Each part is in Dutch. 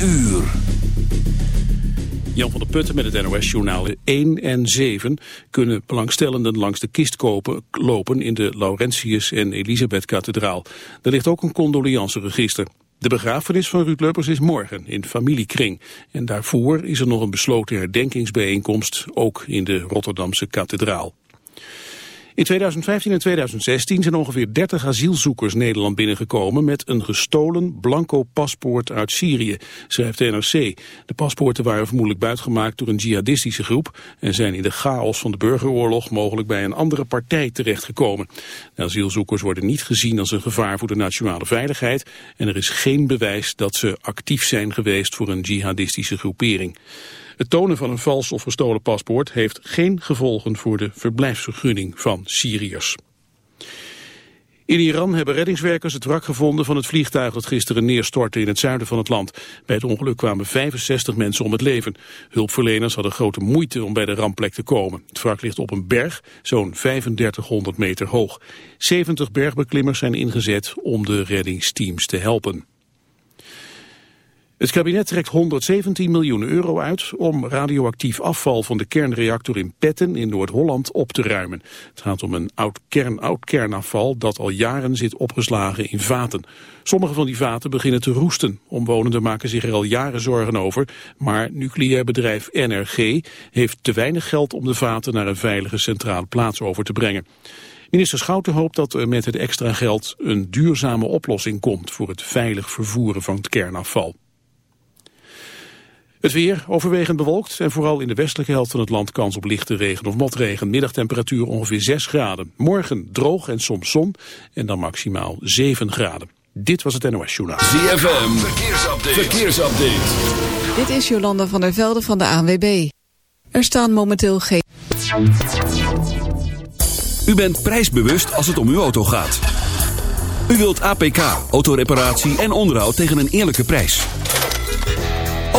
uur. Jan van der Putten met het NOS-journaal 1 en 7 kunnen belangstellenden langs de kist kopen, lopen in de Laurentius- en Elisabeth-kathedraal. Er ligt ook een condoleanceregister. De begrafenis van Ruud Luppers is morgen in familiekring. En daarvoor is er nog een besloten herdenkingsbijeenkomst, ook in de Rotterdamse kathedraal. In 2015 en 2016 zijn ongeveer 30 asielzoekers Nederland binnengekomen met een gestolen blanco paspoort uit Syrië, schrijft de NRC. De paspoorten waren vermoedelijk buitgemaakt door een jihadistische groep en zijn in de chaos van de burgeroorlog mogelijk bij een andere partij terechtgekomen. De asielzoekers worden niet gezien als een gevaar voor de nationale veiligheid en er is geen bewijs dat ze actief zijn geweest voor een jihadistische groepering. Het tonen van een vals of gestolen paspoort heeft geen gevolgen voor de verblijfsvergunning van Syriërs. In Iran hebben reddingswerkers het wrak gevonden van het vliegtuig dat gisteren neerstortte in het zuiden van het land. Bij het ongeluk kwamen 65 mensen om het leven. Hulpverleners hadden grote moeite om bij de rampplek te komen. Het wrak ligt op een berg, zo'n 3500 meter hoog. 70 bergbeklimmers zijn ingezet om de reddingsteams te helpen. Het kabinet trekt 117 miljoen euro uit om radioactief afval van de kernreactor in Petten in Noord-Holland op te ruimen. Het gaat om een oud, kern, oud kernafval dat al jaren zit opgeslagen in vaten. Sommige van die vaten beginnen te roesten. Omwonenden maken zich er al jaren zorgen over, maar nucleair bedrijf NRG heeft te weinig geld om de vaten naar een veilige centrale plaats over te brengen. Minister Schouten hoopt dat er met het extra geld een duurzame oplossing komt voor het veilig vervoeren van het kernafval. Het weer overwegend bewolkt en vooral in de westelijke helft van het land kans op lichte regen of motregen. Middagtemperatuur ongeveer 6 graden. Morgen droog en soms zon en dan maximaal 7 graden. Dit was het NOS Journaal. ZFM, verkeersupdate. verkeersupdate. Dit is Jolanda van der Velde van de ANWB. Er staan momenteel geen... U bent prijsbewust als het om uw auto gaat. U wilt APK, autoreparatie en onderhoud tegen een eerlijke prijs.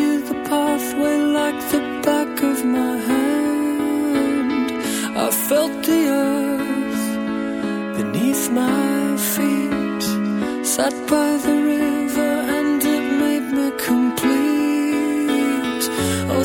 Knew the pathway like the back of my hand. I felt the earth beneath my feet. Sat by the river and it made me complete. Oh,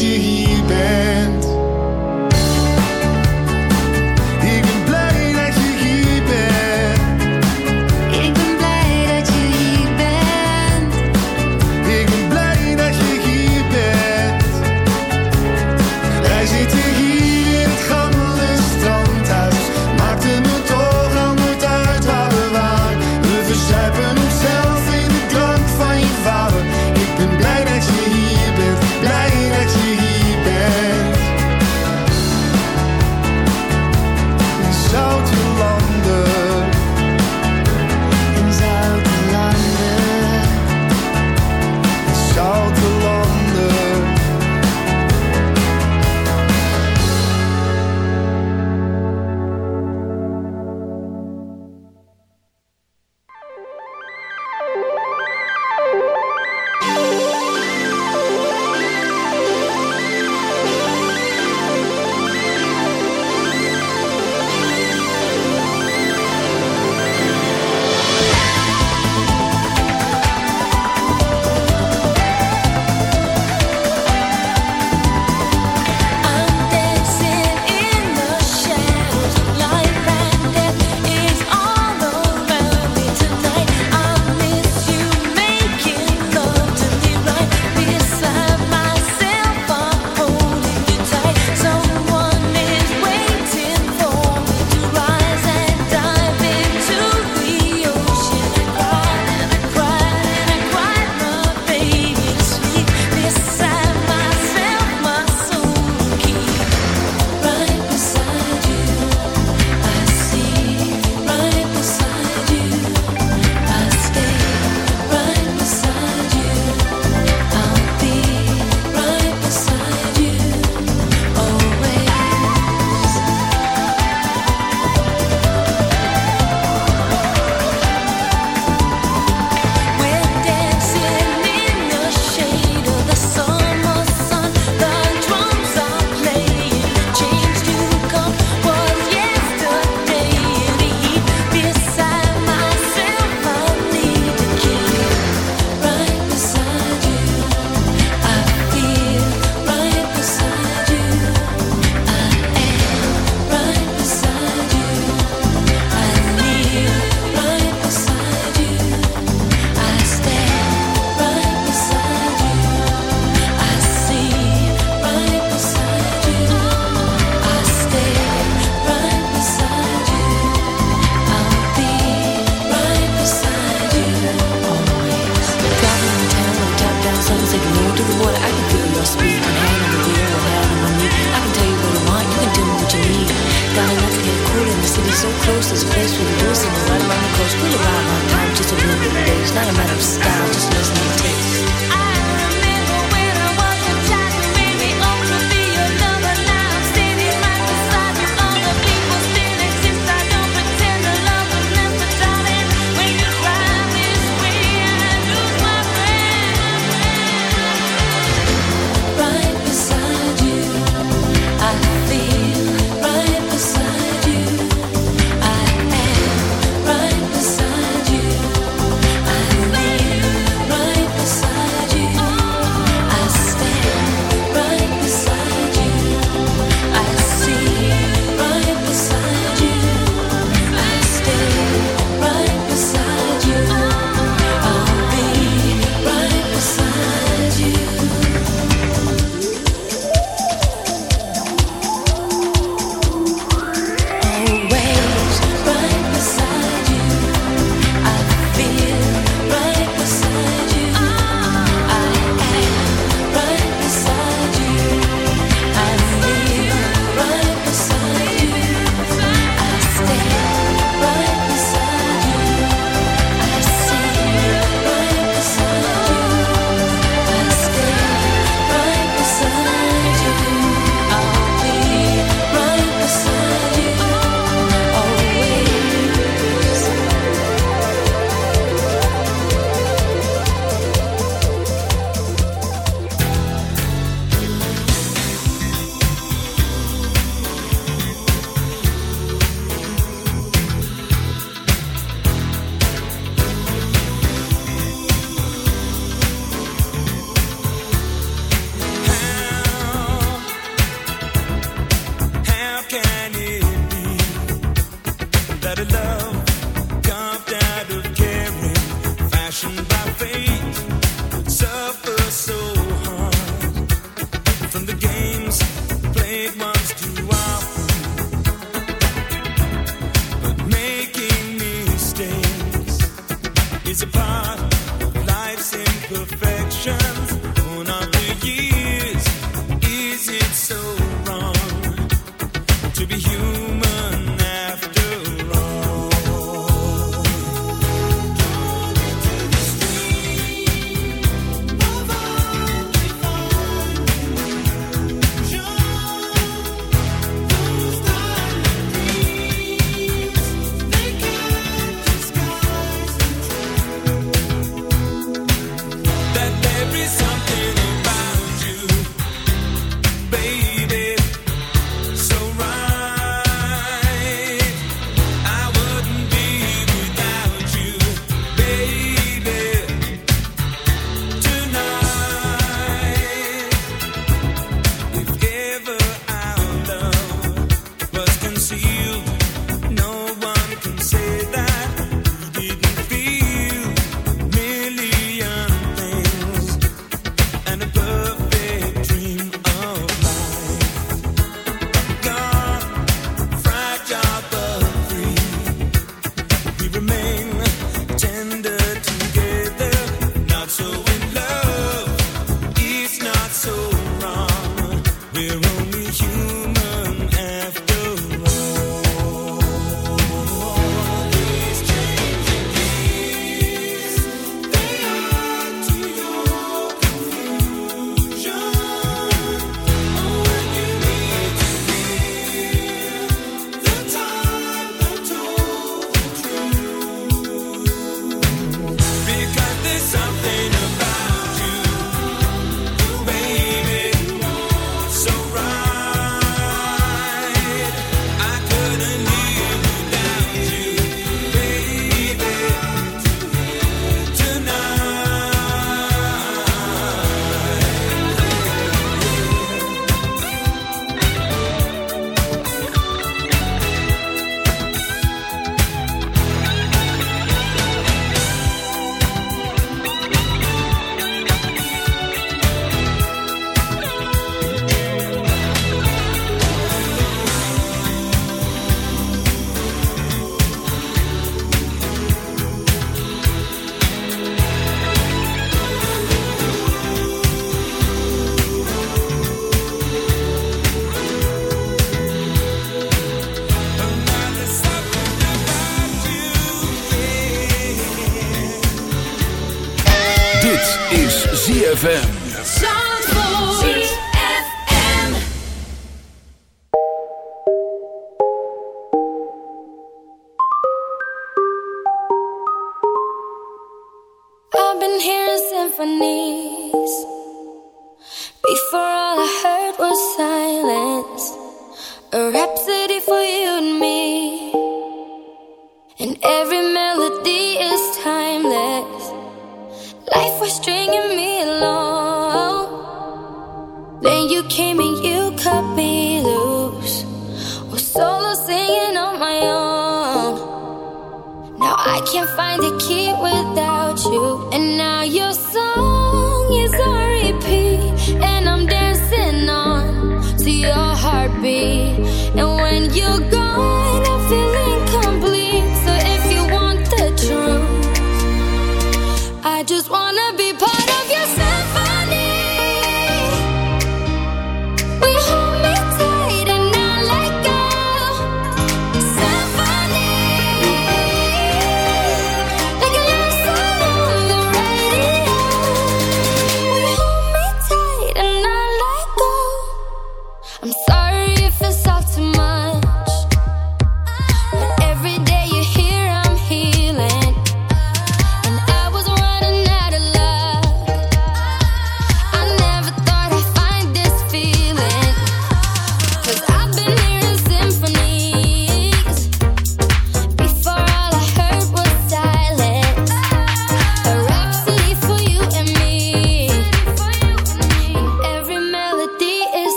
te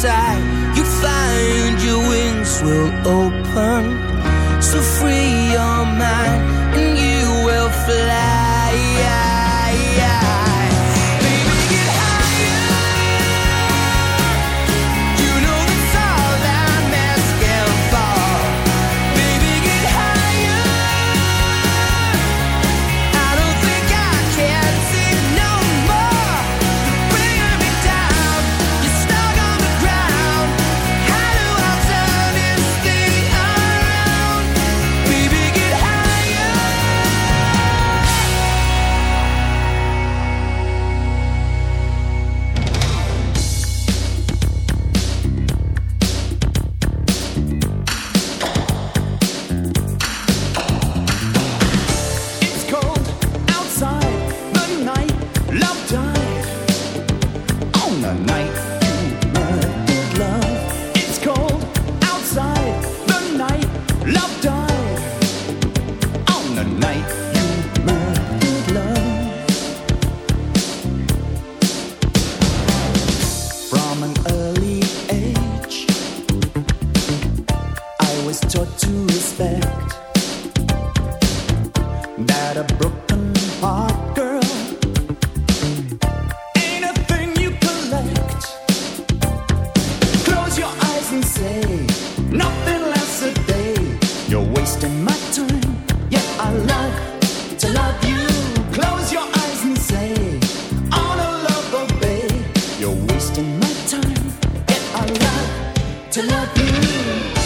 inside, you find your wings will open. So free your mind and you will fly. Thank you.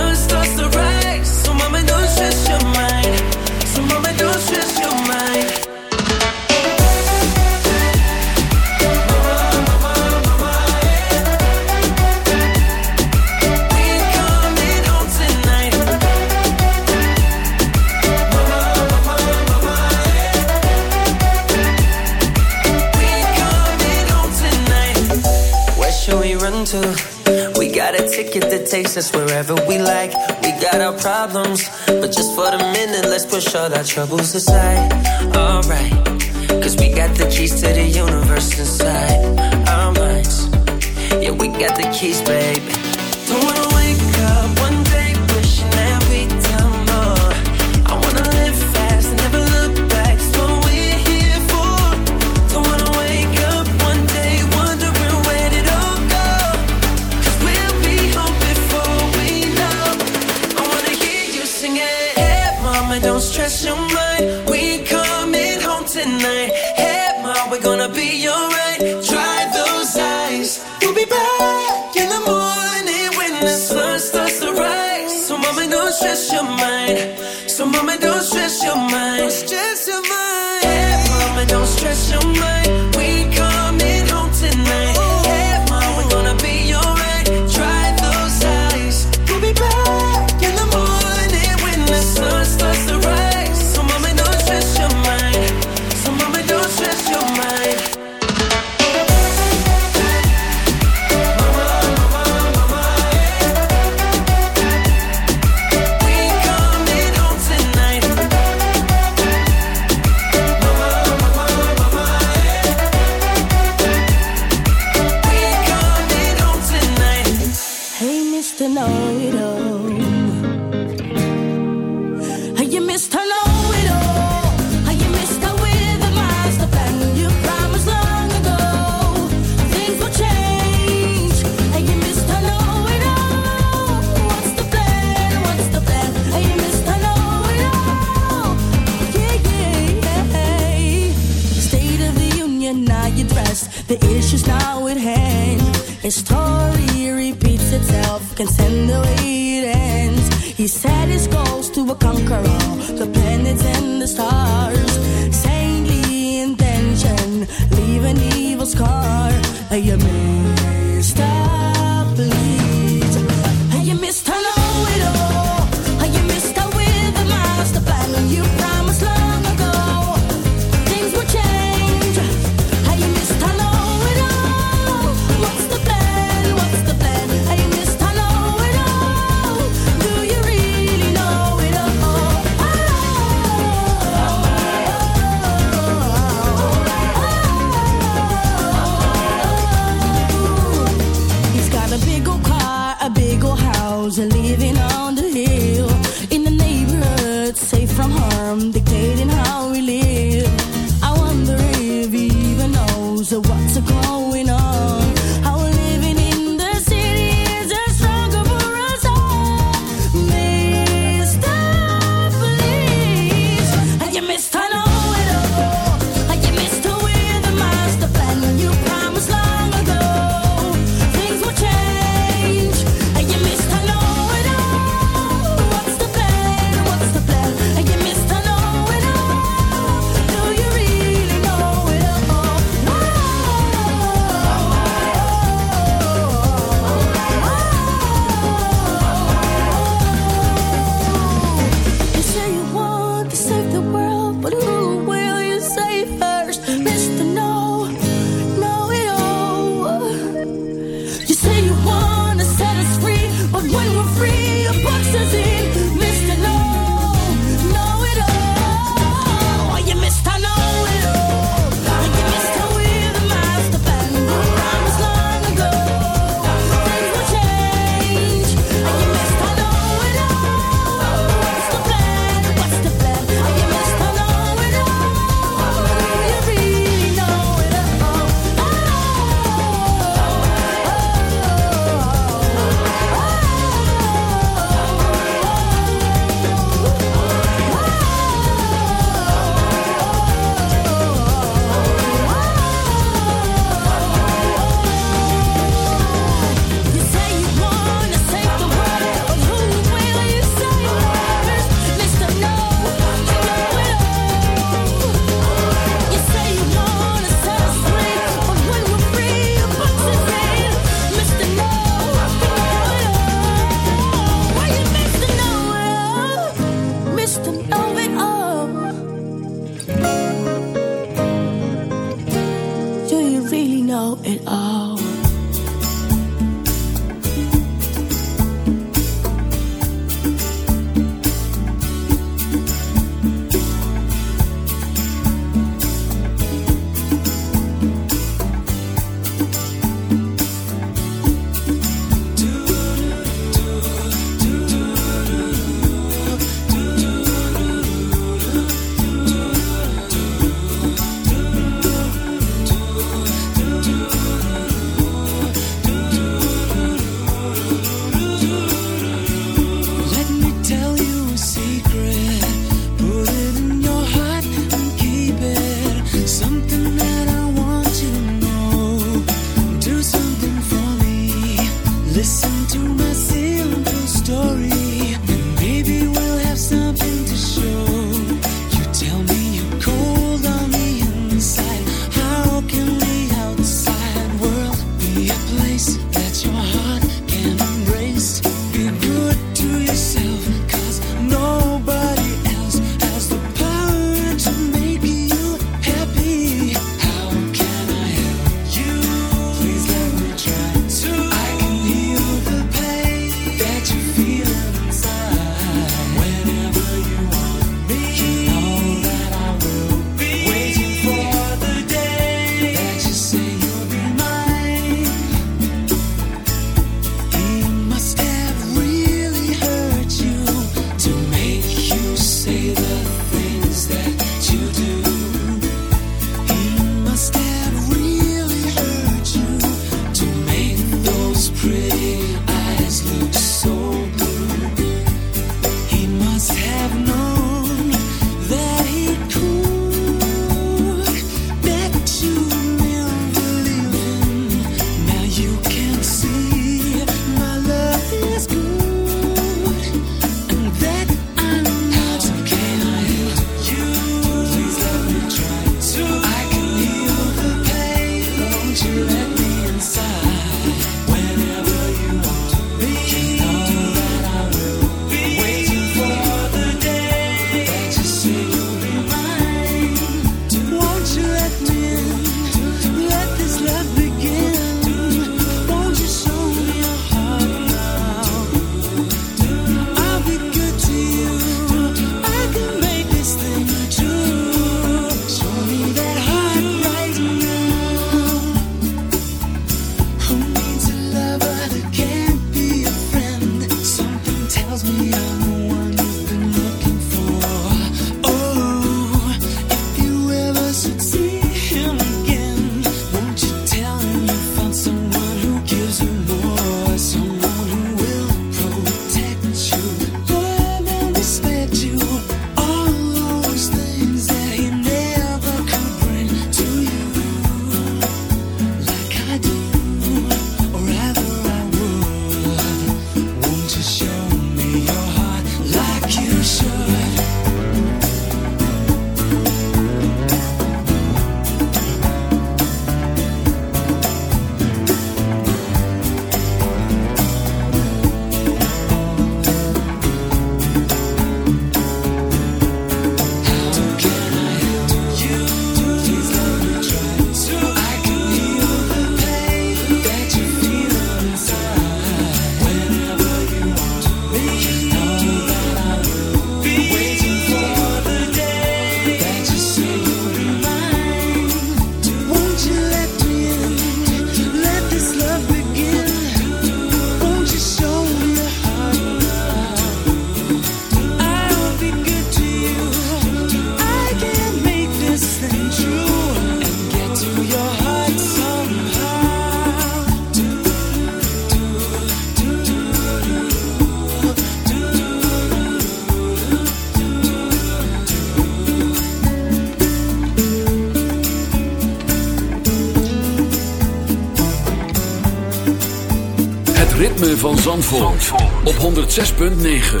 Op 106.9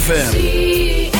FM.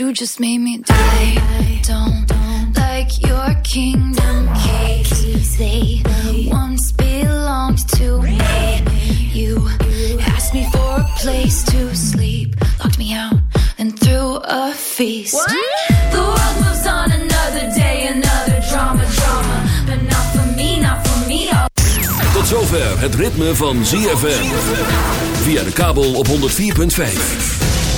You just made me do. I don't like your kingdom keys. They once belonged to me. You asked me for a place to sleep, locked me out, and threw a feast. The world moves on another day, another drama, drama. But not for me, not for me. Oh. Tot zover het ritme van ZFM. Via de kabel op 104.5.